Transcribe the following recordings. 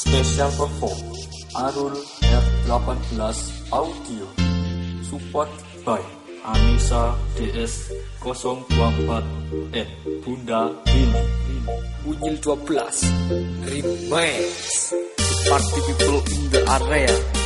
Special Perform Arul F18 Audio. Support by Anissa DS 024 N Bunda Rini Unyil 12 Remix Party people in the area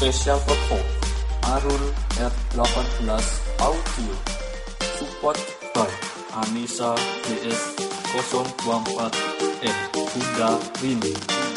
Special Perform. Arul F18 Audio. Support by Anissa DS 024 N Bunda Rini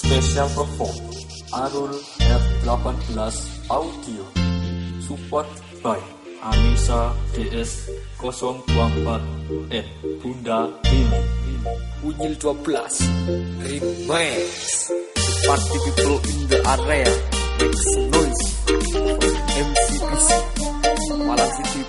Special Perform Arul F18 Audio Support by Anissa DS 024 N Bunda Rini Unyil 12 Remix Party people in the area Make some noise From MCBC Malang City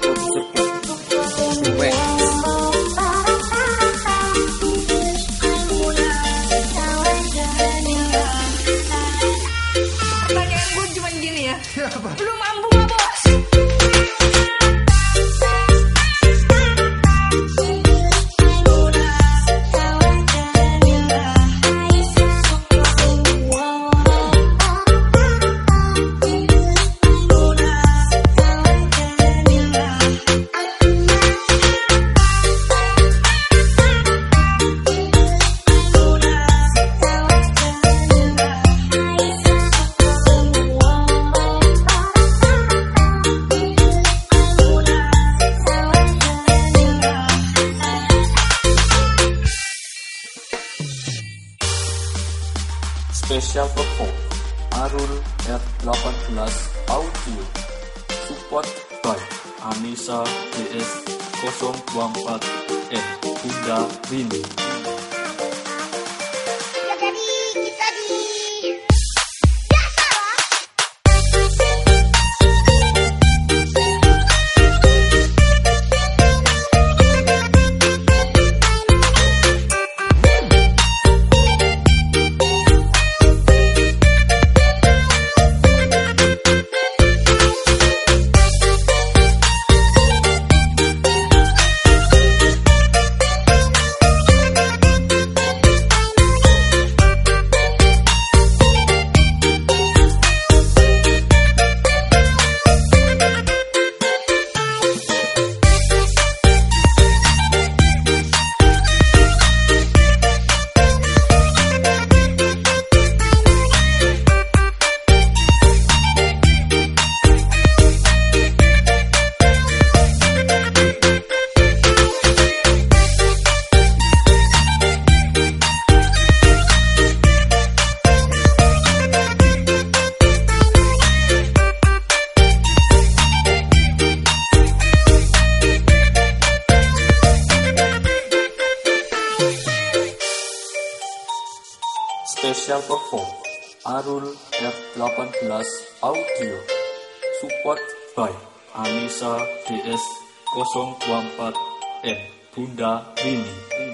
了吧。不是妈妈 Special Perform Arul F18 Audio Support by Anissa DS 024 N Bunda Rini Special Perform. Arul R18 Audio. Support by Anissa DS 024 N Bunda Rini